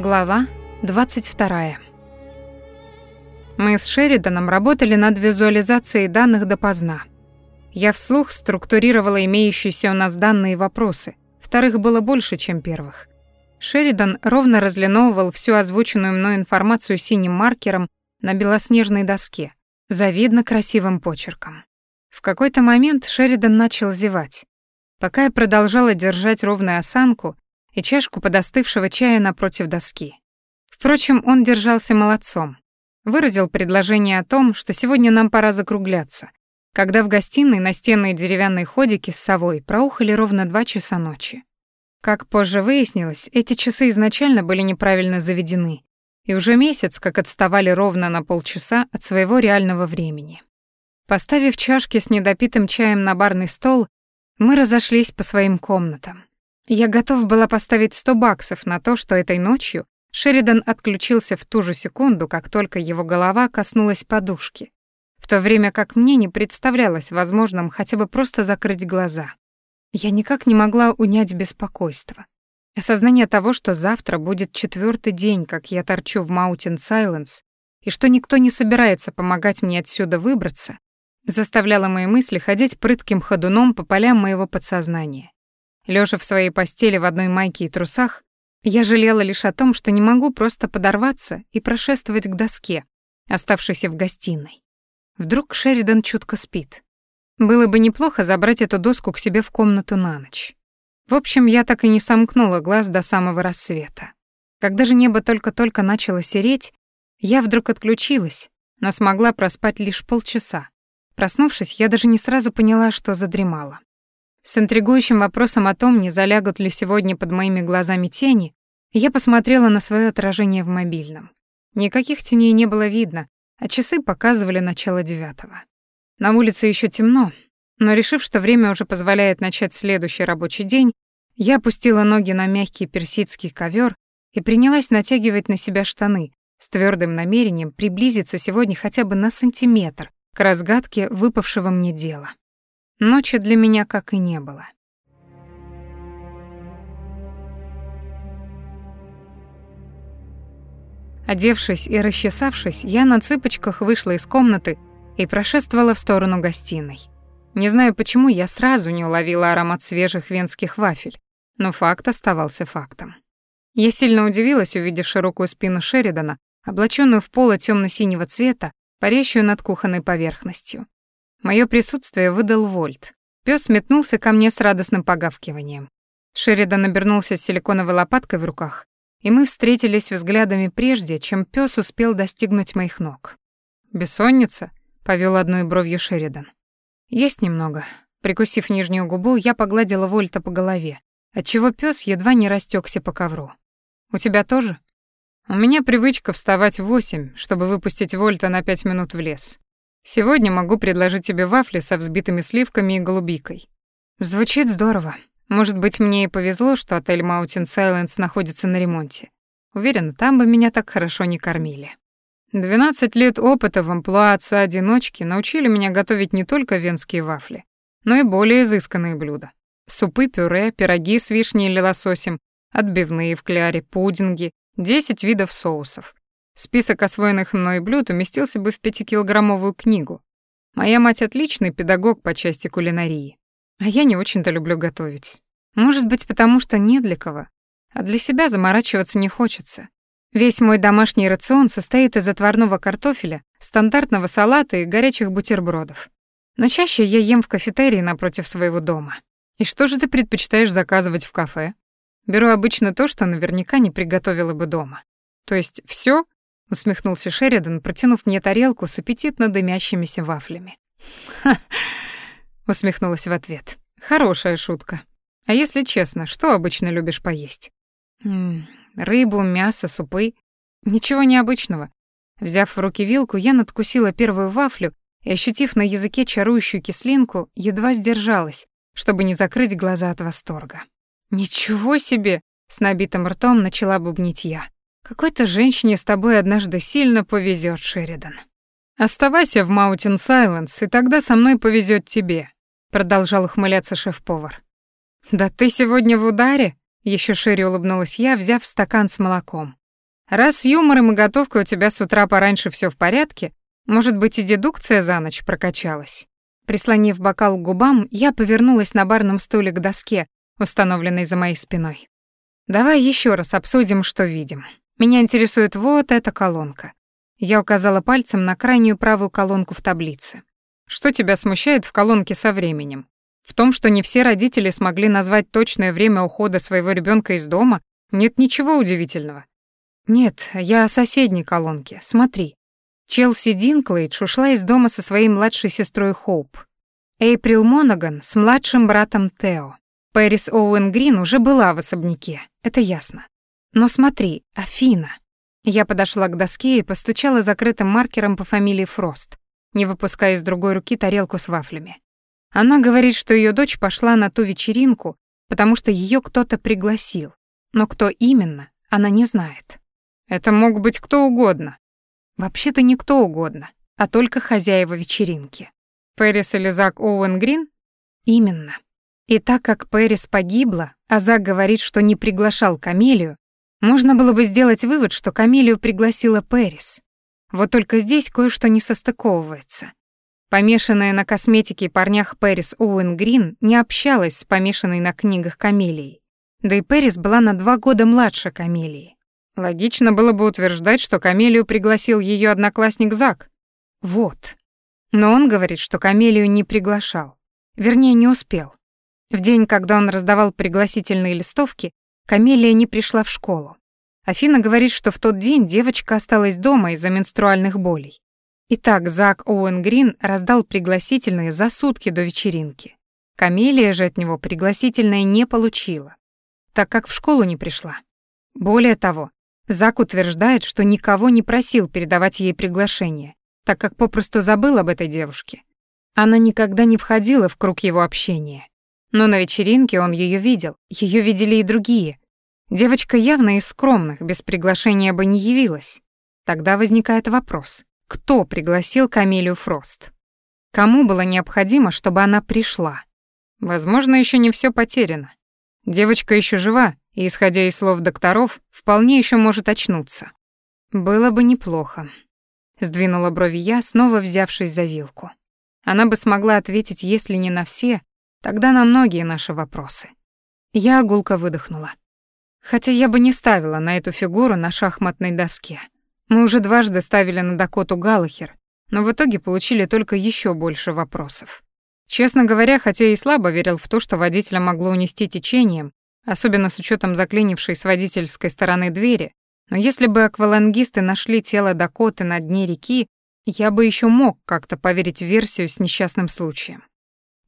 Глава 22. Мы с Шериданом работали над визуализацией данных допоздна. Я вслух структурировала имеющиеся у нас данные вопросы. Вторых было больше, чем первых. Шеридан ровно разлиновывал всю озвученную мной информацию синим маркером на белоснежной доске, завидно красивым почерком. В какой-то момент Шеридан начал зевать. Пока я продолжала держать ровную осанку, и чашку подостывшего чая напротив доски. Впрочем, он держался молодцом. Выразил предложение о том, что сегодня нам пора закругляться, когда в гостиной настенные деревянные ходики с совой проухали ровно два часа ночи. Как позже выяснилось, эти часы изначально были неправильно заведены, и уже месяц как отставали ровно на полчаса от своего реального времени. Поставив чашки с недопитым чаем на барный стол, мы разошлись по своим комнатам. Я готов была поставить 100 баксов на то, что этой ночью Шеридан отключился в ту же секунду, как только его голова коснулась подушки, в то время как мне не представлялось возможным хотя бы просто закрыть глаза. Я никак не могла унять беспокойство. Осознание того, что завтра будет четвертый день, как я торчу в Mountain Silence, и что никто не собирается помогать мне отсюда выбраться, заставляло мои мысли ходить прытким ходуном по полям моего подсознания. Лежа в своей постели в одной майке и трусах, я жалела лишь о том, что не могу просто подорваться и прошествовать к доске, оставшейся в гостиной. Вдруг Шеридан чутко спит. Было бы неплохо забрать эту доску к себе в комнату на ночь. В общем, я так и не сомкнула глаз до самого рассвета. Когда же небо только-только начало сереть, я вдруг отключилась, но смогла проспать лишь полчаса. Проснувшись, я даже не сразу поняла, что задремала. С интригующим вопросом о том, не залягут ли сегодня под моими глазами тени, я посмотрела на свое отражение в мобильном. Никаких теней не было видно, а часы показывали начало девятого. На улице еще темно, но решив, что время уже позволяет начать следующий рабочий день, я опустила ноги на мягкий персидский ковер и принялась натягивать на себя штаны с твердым намерением приблизиться сегодня хотя бы на сантиметр к разгадке выпавшего мне дела. Ночи для меня как и не было. Одевшись и расчесавшись, я на цыпочках вышла из комнаты и прошествовала в сторону гостиной. Не знаю почему, я сразу не уловила аромат свежих венских вафель, но факт оставался фактом. Я сильно удивилась, увидев широкую спину Шеридана, облаченную в поло темно синего цвета, парящую над кухонной поверхностью. Мое присутствие выдал Вольт. Пёс метнулся ко мне с радостным погавкиванием. Шеридан обернулся с силиконовой лопаткой в руках, и мы встретились взглядами прежде, чем пёс успел достигнуть моих ног. «Бессонница?» — повёл одной бровью Шеридан. «Есть немного». Прикусив нижнюю губу, я погладила Вольта по голове, отчего пёс едва не растёкся по ковру. «У тебя тоже?» «У меня привычка вставать в восемь, чтобы выпустить Вольта на пять минут в лес. Сегодня могу предложить тебе вафли со взбитыми сливками и голубикой. Звучит здорово. Может быть, мне и повезло, что отель Mountain Silence находится на ремонте. Уверена, там бы меня так хорошо не кормили. 12 лет опыта в амплуа отца-одиночки научили меня готовить не только венские вафли, но и более изысканные блюда. Супы, пюре, пироги с вишней или лососем, отбивные в кляре, пудинги, 10 видов соусов. Список освоенных мной блюд уместился бы в пятикилограммовую книгу. Моя мать отличный педагог по части кулинарии, а я не очень-то люблю готовить. Может быть, потому что не для кого, а для себя заморачиваться не хочется. Весь мой домашний рацион состоит из отварного картофеля, стандартного салата и горячих бутербродов. Но чаще я ем в кафетерии напротив своего дома. И что же ты предпочитаешь заказывать в кафе? Беру обычно то, что наверняка не приготовила бы дома. То есть все, усмехнулся Шеридан, протянув мне тарелку с аппетитно дымящимися вафлями. Ха, усмехнулась в ответ. Хорошая шутка. А если честно, что обычно любишь поесть? М рыбу, мясо, супы. Ничего необычного. Взяв в руки вилку, я надкусила первую вафлю и, ощутив на языке чарующую кислинку, едва сдержалась, чтобы не закрыть глаза от восторга. «Ничего себе!» — с набитым ртом начала бубнить я. Какой-то женщине с тобой однажды сильно повезет, Шеридан. Оставайся в Маунтин Сайленс, и тогда со мной повезет тебе, продолжал ухмыляться шеф-повар. Да ты сегодня в ударе? Еще шире улыбнулась я, взяв стакан с молоком. Раз с юмором и готовкой у тебя с утра пораньше все в порядке, может быть, и дедукция за ночь прокачалась. Прислонив бокал к губам, я повернулась на барном стуле к доске, установленной за моей спиной. Давай еще раз обсудим, что видим. Меня интересует вот эта колонка. Я указала пальцем на крайнюю правую колонку в таблице. Что тебя смущает в колонке со временем? В том, что не все родители смогли назвать точное время ухода своего ребенка из дома, нет ничего удивительного. Нет, я о соседней колонке. Смотри. Челси Динклейдж ушла из дома со своей младшей сестрой Хоуп. Эйприл Монаган с младшим братом Тео. Пэрис Оуэн Грин уже была в особняке, это ясно. Но смотри, Афина. Я подошла к доске и постучала закрытым маркером по фамилии Фрост, не выпуская из другой руки тарелку с вафлями. Она говорит, что ее дочь пошла на ту вечеринку, потому что ее кто-то пригласил. Но кто именно, она не знает. Это мог быть кто угодно, Вообще-то не кто угодно, а только хозяева вечеринки. Пэрис или Зак Оуэн Грин? Именно. И так как Пэрис погибла, а Зак говорит, что не приглашал Камелию, можно было бы сделать вывод, что Камелию пригласила Пэрис. Вот только здесь кое-что не состыковывается. Помешанная на косметике парнях Пэрис Оуэн Грин не общалась с помешанной на книгах Камелией. Да и Пэрис была на два года младше Камелии. Логично было бы утверждать, что Камелию пригласил ее одноклассник Зак. Вот. Но он говорит, что Камелию не приглашал. Вернее, не успел. В день, когда он раздавал пригласительные листовки, Камелия не пришла в школу. Афина говорит, что в тот день девочка осталась дома из-за менструальных болей. Итак, Зак Оуэн Грин раздал пригласительные за сутки до вечеринки. Камелия же от него пригласительное не получила, так как в школу не пришла. Более того, Зак утверждает, что никого не просил передавать ей приглашение, так как попросту забыл об этой девушке. Она никогда не входила в круг его общения. Но на вечеринке он ее видел, ее видели и другие. Девочка явно из скромных, без приглашения бы не явилась. Тогда возникает вопрос, кто пригласил Камилию Фрост? Кому было необходимо, чтобы она пришла? Возможно, еще не все потеряно. Девочка еще жива, и, исходя из слов докторов, вполне еще может очнуться. Было бы неплохо. Сдвинула брови я, снова взявшись за вилку. Она бы смогла ответить, если не на все, тогда на многие наши вопросы. Я гулко выдохнула. Хотя я бы не ставила на эту фигуру на шахматной доске. Мы уже дважды ставили на Дакоту Галлахер, но в итоге получили только еще больше вопросов. Честно говоря, хотя и слабо верил в то, что водителя могло унести течением, особенно с учетом заклинившей с водительской стороны двери, но если бы аквалангисты нашли тело Дакоты на дне реки, я бы еще мог как-то поверить в версию с несчастным случаем.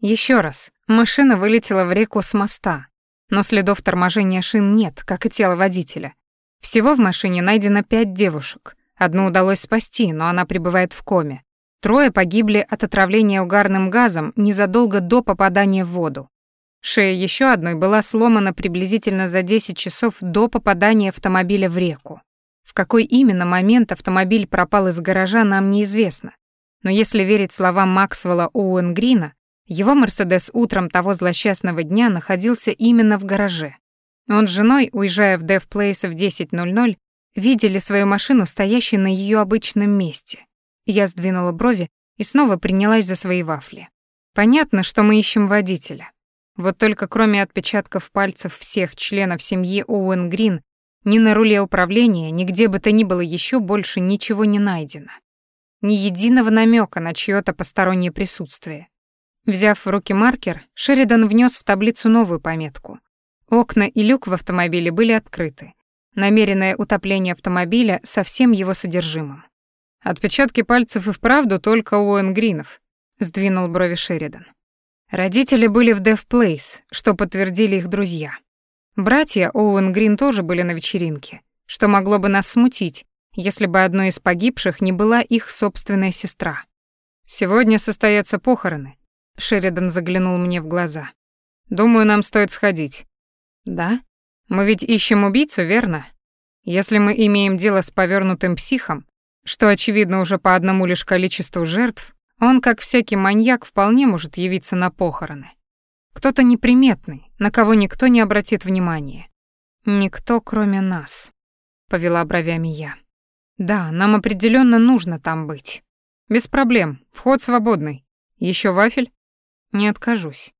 Еще раз, машина вылетела в реку с моста, но следов торможения шин нет, как и тело водителя. Всего в машине найдено пять девушек. Одну удалось спасти, но она пребывает в коме. Трое погибли от отравления угарным газом незадолго до попадания в воду. Шея еще одной была сломана приблизительно за 10 часов до попадания автомобиля в реку. В какой именно момент автомобиль пропал из гаража, нам неизвестно. Но если верить словам Максвелла Оуэнгрина, его «Мерседес» утром того злосчастного дня находился именно в гараже. Он с женой, уезжая в Дев Плейс в 10.00, видели свою машину, стоящей на ее обычном месте. Я сдвинула брови и снова принялась за свои вафли. Понятно, что мы ищем водителя. Вот только кроме отпечатков пальцев всех членов семьи Оуэн Грин, ни на руле управления, нигде бы то ни было еще больше ничего не найдено. Ни единого намека на чьё-то постороннее присутствие. Взяв в руки маркер, Шеридан внес в таблицу новую пометку. Окна и люк в автомобиле были открыты. Намеренное утопление автомобиля со всем его содержимым. «Отпечатки пальцев и вправду только у Гринов», — сдвинул брови Шеридан. Родители были в Дев Плейс, что подтвердили их друзья. Братья Оуэн Грин тоже были на вечеринке, что могло бы нас смутить, если бы одной из погибших не была их собственная сестра. «Сегодня состоятся похороны», — Шеридан заглянул мне в глаза. «Думаю, нам стоит сходить». «Да? Мы ведь ищем убийцу, верно? Если мы имеем дело с повернутым психом, что очевидно уже по одному лишь количеству жертв, он, как всякий маньяк, вполне может явиться на похороны. Кто-то неприметный, на кого никто не обратит внимания. Никто, кроме нас. повела бровями я. Да, нам определенно нужно там быть. Без проблем, вход свободный. Еще вафель? Не откажусь.